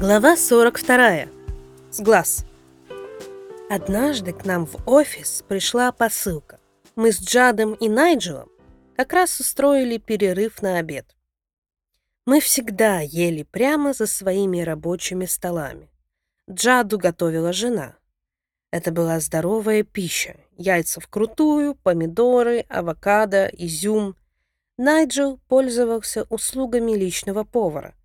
Глава 42. С глаз. Однажды к нам в офис пришла посылка. Мы с Джадом и Найджелом как раз устроили перерыв на обед. Мы всегда ели прямо за своими рабочими столами. Джаду готовила жена. Это была здоровая пища. Яйца вкрутую, помидоры, авокадо, изюм. Найджел пользовался услугами личного повара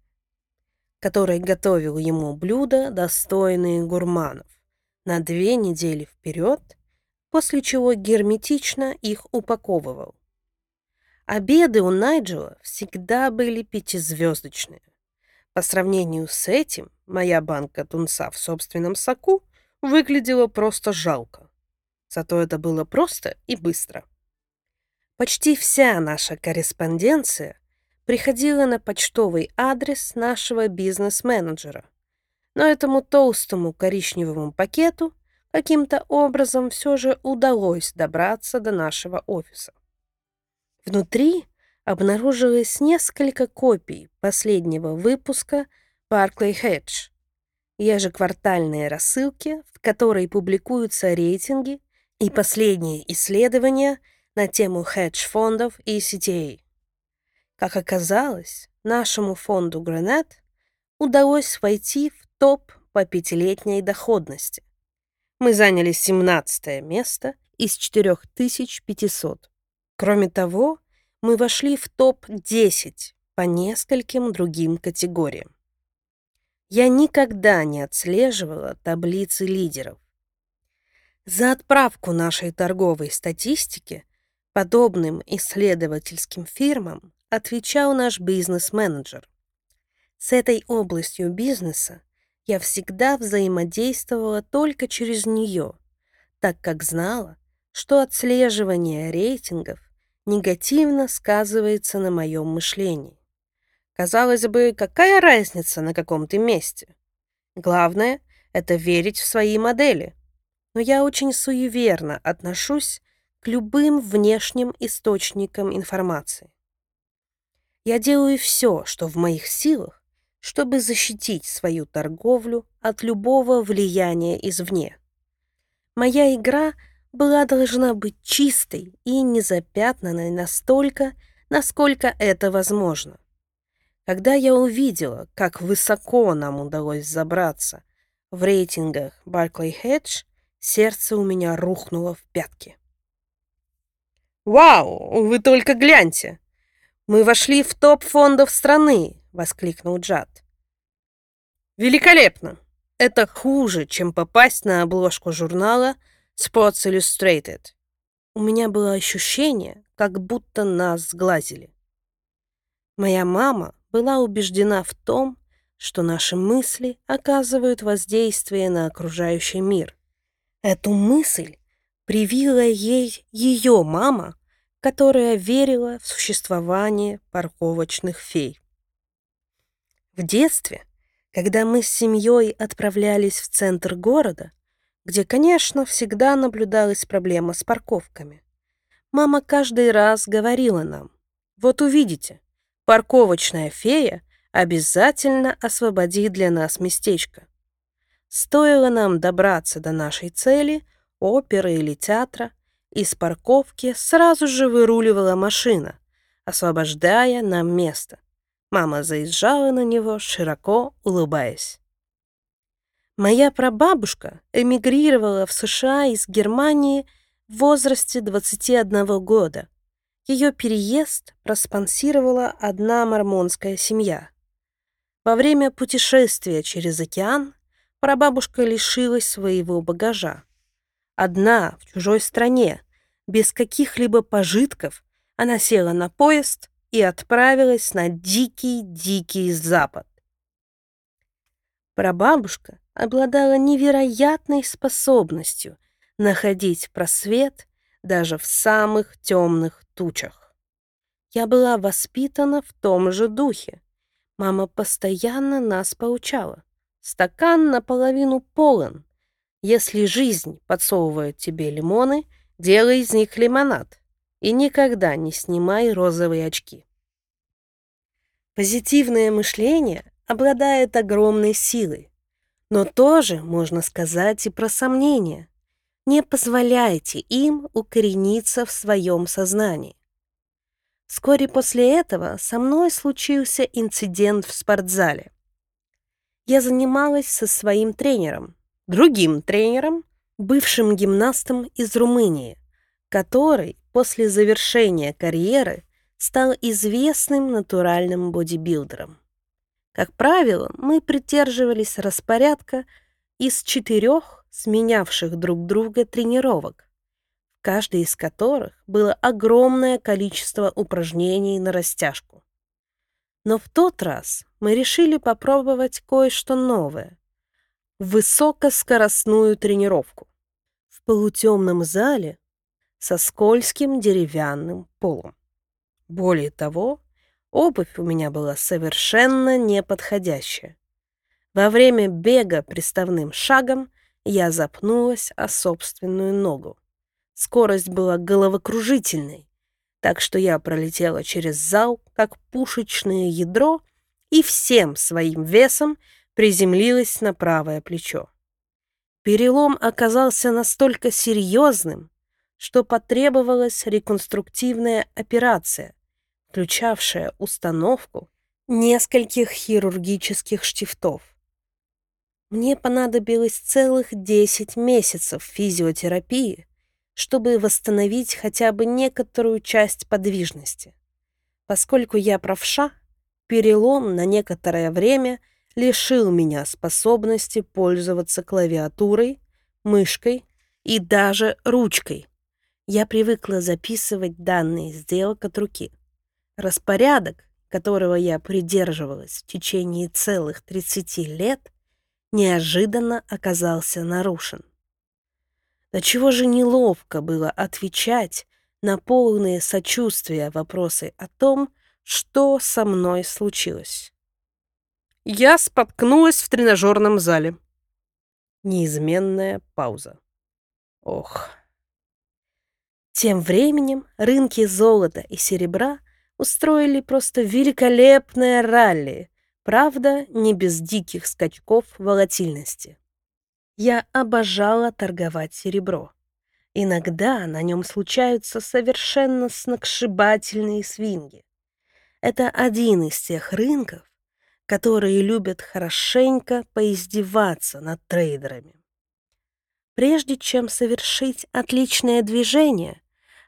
который готовил ему блюда, достойные гурманов, на две недели вперед, после чего герметично их упаковывал. Обеды у Найджела всегда были пятизвездочные. По сравнению с этим, моя банка тунца в собственном соку выглядела просто жалко. Зато это было просто и быстро. Почти вся наша корреспонденция приходила на почтовый адрес нашего бизнес-менеджера. Но этому толстому коричневому пакету каким-то образом все же удалось добраться до нашего офиса. Внутри обнаружилось несколько копий последнего выпуска Barclay Hedge, ежеквартальные рассылки, в которой публикуются рейтинги и последние исследования на тему хедж-фондов и CTA. Как оказалось, нашему фонду «Гранат» удалось войти в топ по пятилетней доходности. Мы заняли 17 место из 4500. Кроме того, мы вошли в топ-10 по нескольким другим категориям. Я никогда не отслеживала таблицы лидеров. За отправку нашей торговой статистики подобным исследовательским фирмам отвечал наш бизнес-менеджер. С этой областью бизнеса я всегда взаимодействовала только через нее, так как знала, что отслеживание рейтингов негативно сказывается на моем мышлении. Казалось бы, какая разница на каком ты месте? Главное — это верить в свои модели. Но я очень суеверно отношусь к любым внешним источникам информации. Я делаю все, что в моих силах, чтобы защитить свою торговлю от любого влияния извне. Моя игра была должна быть чистой и незапятнанной настолько, насколько это возможно. Когда я увидела, как высоко нам удалось забраться в рейтингах Barclay Hedge, сердце у меня рухнуло в пятки. «Вау, вы только гляньте!» «Мы вошли в топ фондов страны!» — воскликнул Джад. «Великолепно! Это хуже, чем попасть на обложку журнала Sports Illustrated. У меня было ощущение, как будто нас сглазили. Моя мама была убеждена в том, что наши мысли оказывают воздействие на окружающий мир. Эту мысль привила ей ее мама которая верила в существование парковочных фей. В детстве, когда мы с семьей отправлялись в центр города, где, конечно, всегда наблюдалась проблема с парковками, мама каждый раз говорила нам, вот увидите, парковочная фея обязательно освободит для нас местечко. Стоило нам добраться до нашей цели, оперы или театра, из парковки сразу же выруливала машина, освобождая нам место. Мама заезжала на него, широко улыбаясь. Моя прабабушка эмигрировала в США из Германии в возрасте 21 года. Ее переезд проспонсировала одна мормонская семья. Во время путешествия через океан прабабушка лишилась своего багажа. Одна, в чужой стране, без каких-либо пожитков, она села на поезд и отправилась на дикий-дикий запад. Прабабушка обладала невероятной способностью находить просвет даже в самых темных тучах. Я была воспитана в том же духе. Мама постоянно нас поучала. Стакан наполовину полон, если жизнь подсовывает тебе лимоны, делай из них лимонад и никогда не снимай розовые очки. Позитивное мышление обладает огромной силой. Но тоже можно сказать и про сомнения. Не позволяйте им укорениться в своем сознании. Вскоре после этого со мной случился инцидент в спортзале. Я занималась со своим тренером, другим тренером, бывшим гимнастом из Румынии, который после завершения карьеры стал известным натуральным бодибилдером. Как правило, мы придерживались распорядка из четырех сменявших друг друга тренировок, в каждой из которых было огромное количество упражнений на растяжку. Но в тот раз мы решили попробовать кое-что новое — высокоскоростную тренировку полутемном зале со скользким деревянным полом. Более того, обувь у меня была совершенно неподходящая. Во время бега приставным шагом я запнулась о собственную ногу. Скорость была головокружительной, так что я пролетела через зал, как пушечное ядро, и всем своим весом приземлилась на правое плечо. Перелом оказался настолько серьезным, что потребовалась реконструктивная операция, включавшая установку нескольких хирургических штифтов. Мне понадобилось целых 10 месяцев физиотерапии, чтобы восстановить хотя бы некоторую часть подвижности. Поскольку я правша, перелом на некоторое время – лишил меня способности пользоваться клавиатурой, мышкой и даже ручкой. Я привыкла записывать данные сделок от руки. Распорядок, которого я придерживалась в течение целых 30 лет, неожиданно оказался нарушен. До чего же неловко было отвечать на полные сочувствия вопросы о том, что со мной случилось. Я споткнулась в тренажерном зале. Неизменная пауза. Ох. Тем временем рынки золота и серебра устроили просто великолепное ралли, правда, не без диких скачков волатильности. Я обожала торговать серебро. Иногда на нем случаются совершенно сногсшибательные свинги. Это один из тех рынков, которые любят хорошенько поиздеваться над трейдерами. Прежде чем совершить отличное движение,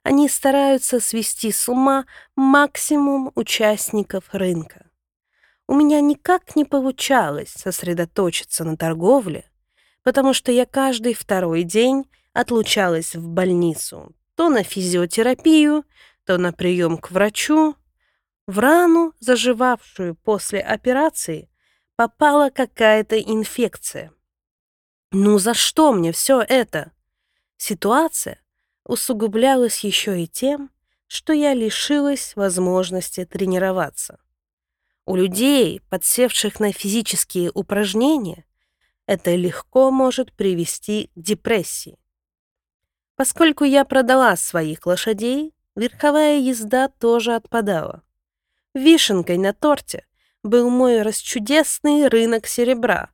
они стараются свести с ума максимум участников рынка. У меня никак не получалось сосредоточиться на торговле, потому что я каждый второй день отлучалась в больницу то на физиотерапию, то на прием к врачу, в рану, заживавшую после операции, попала какая-то инфекция. Ну за что мне все это? Ситуация усугублялась еще и тем, что я лишилась возможности тренироваться. У людей, подсевших на физические упражнения, это легко может привести к депрессии. Поскольку я продала своих лошадей, верховая езда тоже отпадала. Вишенкой на торте был мой расчудесный рынок серебра,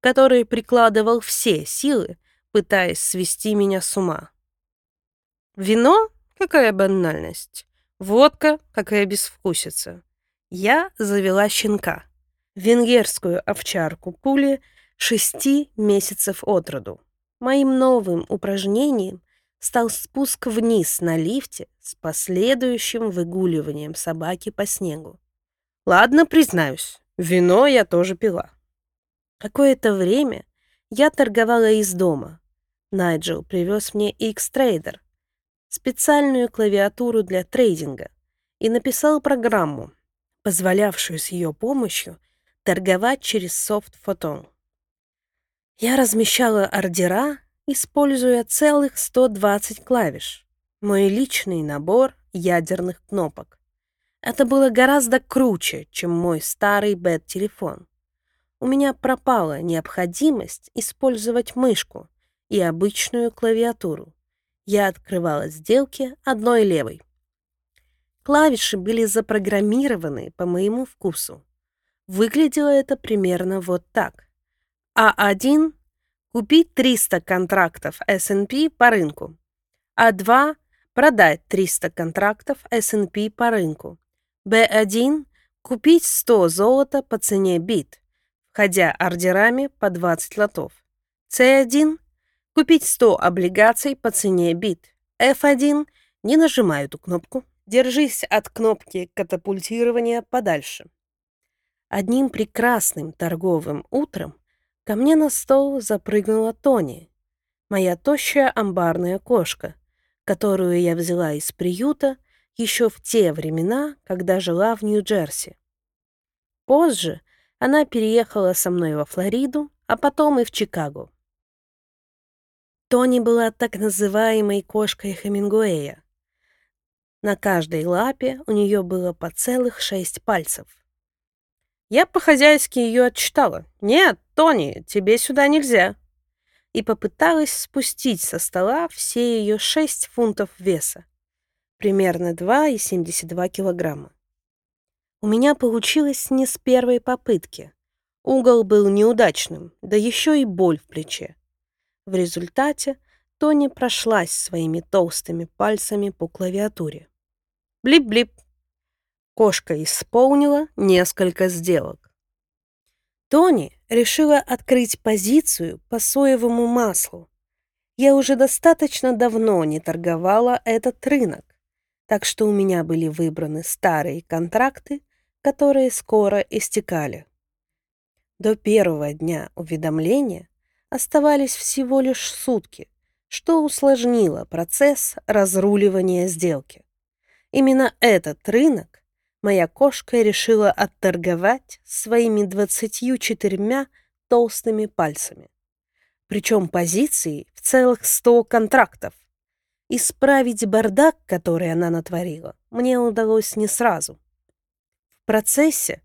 который прикладывал все силы, пытаясь свести меня с ума. Вино? Какая банальность. Водка? Какая безвкусица. Я завела щенка. Венгерскую овчарку пули шести месяцев от роду. Моим новым упражнением стал спуск вниз на лифте с последующим выгуливанием собаки по снегу. Ладно, признаюсь, вино я тоже пила. Какое-то время я торговала из дома. Найджел привез мне X-Trader, специальную клавиатуру для трейдинга, и написал программу, позволявшую с ее помощью торговать через софт Photon. Я размещала ордера используя целых 120 клавиш. Мой личный набор ядерных кнопок. Это было гораздо круче, чем мой старый бэт-телефон. У меня пропала необходимость использовать мышку и обычную клавиатуру. Я открывала сделки одной левой. Клавиши были запрограммированы по моему вкусу. Выглядело это примерно вот так. А1 – купить 300 контрактов S&P по рынку. А2 – продать 300 контрактов S&P по рынку. Б1 – купить 100 золота по цене бит, входя ордерами по 20 лотов. С1 – купить 100 облигаций по цене бит. F1 – не нажимай эту кнопку. Держись от кнопки катапультирования подальше. Одним прекрасным торговым утром ко мне на стол запрыгнула Тони, моя тощая амбарная кошка, которую я взяла из приюта еще в те времена, когда жила в Нью-Джерси. Позже она переехала со мной во Флориду, а потом и в Чикаго. Тони была так называемой кошкой Хемингуэя. На каждой лапе у нее было по целых шесть пальцев. Я по-хозяйски ее отчитала. «Нет, Тони, тебе сюда нельзя!» И попыталась спустить со стола все ее шесть фунтов веса, примерно 2,72 килограмма. У меня получилось не с первой попытки. Угол был неудачным, да еще и боль в плече. В результате Тони прошлась своими толстыми пальцами по клавиатуре. Блип-блип. Кошка исполнила несколько сделок. Тони решила открыть позицию по соевому маслу. Я уже достаточно давно не торговала этот рынок, так что у меня были выбраны старые контракты, которые скоро истекали. До первого дня уведомления оставались всего лишь сутки, что усложнило процесс разруливания сделки. Именно этот рынок моя кошка решила отторговать своими 24 толстыми пальцами. Причем позиции в целых 100 контрактов. Исправить бардак, который она натворила, мне удалось не сразу. В процессе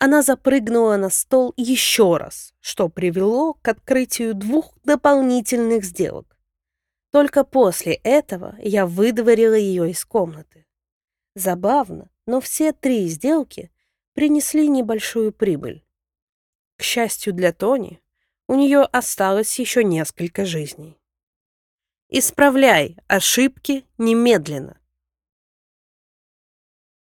она запрыгнула на стол еще раз, что привело к открытию двух дополнительных сделок. Только после этого я выдворила ее из комнаты. Забавно, но все три сделки принесли небольшую прибыль. К счастью для Тони, у нее осталось еще несколько жизней. Исправляй ошибки немедленно.